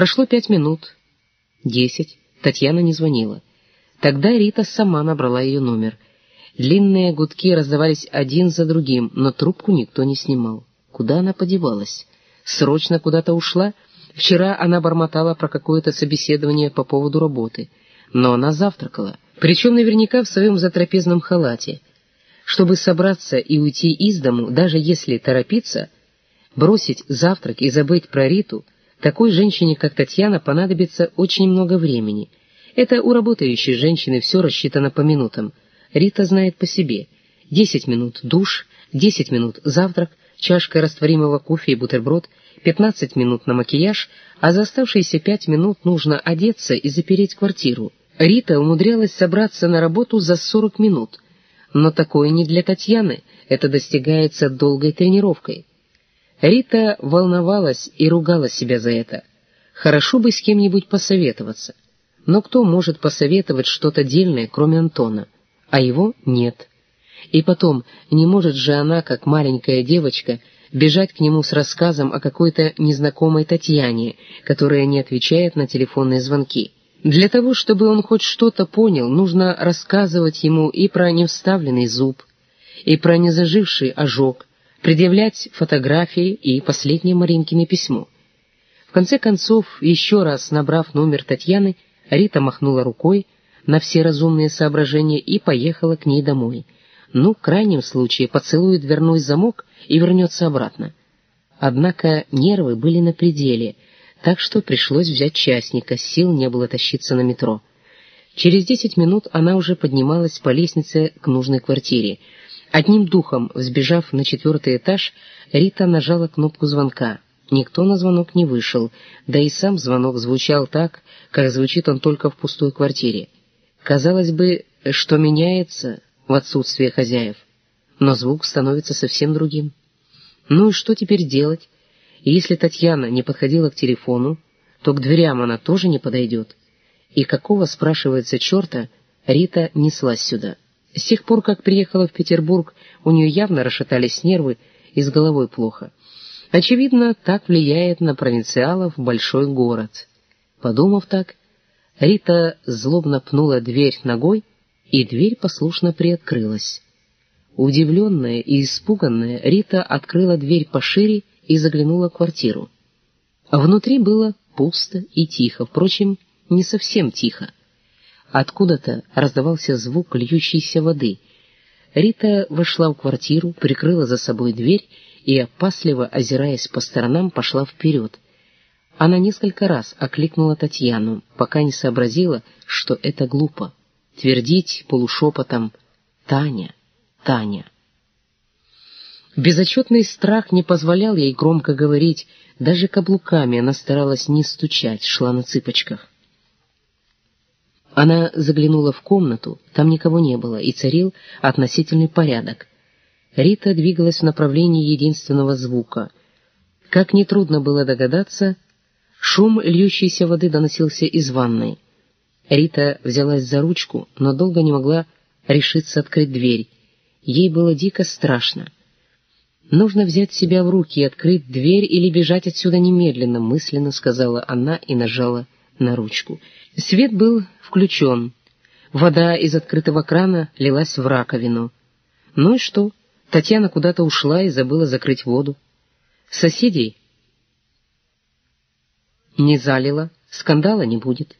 Прошло пять минут. Десять. Татьяна не звонила. Тогда Рита сама набрала ее номер. Длинные гудки раздавались один за другим, но трубку никто не снимал. Куда она подевалась? Срочно куда-то ушла? Вчера она бормотала про какое-то собеседование по поводу работы. Но она завтракала, причем наверняка в своем затрапезном халате. Чтобы собраться и уйти из дому, даже если торопиться, бросить завтрак и забыть про Риту, такой женщине, как Татьяна, понадобится очень много времени. Это у работающей женщины все рассчитано по минутам. Рита знает по себе. Десять минут душ, десять минут завтрак, чашка растворимого кофе и бутерброд, пятнадцать минут на макияж, а за оставшиеся пять минут нужно одеться и запереть квартиру. Рита умудрялась собраться на работу за сорок минут. Но такое не для Татьяны, это достигается долгой тренировкой. Рита волновалась и ругала себя за это. Хорошо бы с кем-нибудь посоветоваться. Но кто может посоветовать что-то дельное, кроме Антона? А его нет. И потом, не может же она, как маленькая девочка, бежать к нему с рассказом о какой-то незнакомой Татьяне, которая не отвечает на телефонные звонки. Для того, чтобы он хоть что-то понял, нужно рассказывать ему и про невставленный зуб, и про незаживший ожог, предъявлять фотографии и последнее Маринкино письмо. В конце концов, еще раз набрав номер Татьяны, Рита махнула рукой на все разумные соображения и поехала к ней домой. Ну, в крайнем случае, поцелует дверной замок и вернется обратно. Однако нервы были на пределе, так что пришлось взять частника, сил не было тащиться на метро. Через десять минут она уже поднималась по лестнице к нужной квартире — Одним духом, взбежав на четвертый этаж, Рита нажала кнопку звонка. Никто на звонок не вышел, да и сам звонок звучал так, как звучит он только в пустой квартире. Казалось бы, что меняется в отсутствие хозяев, но звук становится совсем другим. Ну и что теперь делать? если Татьяна не подходила к телефону, то к дверям она тоже не подойдет. И какого, спрашивается, черта, Рита неслась сюда? С тех пор, как приехала в Петербург, у нее явно расшатались нервы и с головой плохо. Очевидно, так влияет на провинциалов большой город. Подумав так, Рита злобно пнула дверь ногой, и дверь послушно приоткрылась. Удивленная и испуганная, Рита открыла дверь пошире и заглянула в квартиру. Внутри было пусто и тихо, впрочем, не совсем тихо. Откуда-то раздавался звук льющейся воды. Рита вошла в квартиру, прикрыла за собой дверь и, опасливо озираясь по сторонам, пошла вперед. Она несколько раз окликнула Татьяну, пока не сообразила, что это глупо. Твердить полушепотом «Таня, Таня». Безотчетный страх не позволял ей громко говорить, даже каблуками она старалась не стучать, шла на цыпочках. Она заглянула в комнату, там никого не было, и царил относительный порядок. Рита двигалась в направлении единственного звука. Как нетрудно было догадаться, шум льющейся воды доносился из ванной. Рита взялась за ручку, но долго не могла решиться открыть дверь. Ей было дико страшно. «Нужно взять себя в руки и открыть дверь или бежать отсюда немедленно», — мысленно сказала она и нажала на ручку. Свет был включен. Вода из открытого крана лилась в раковину. Ну и что? Татьяна куда-то ушла и забыла закрыть воду. Соседей не залила, скандала не будет.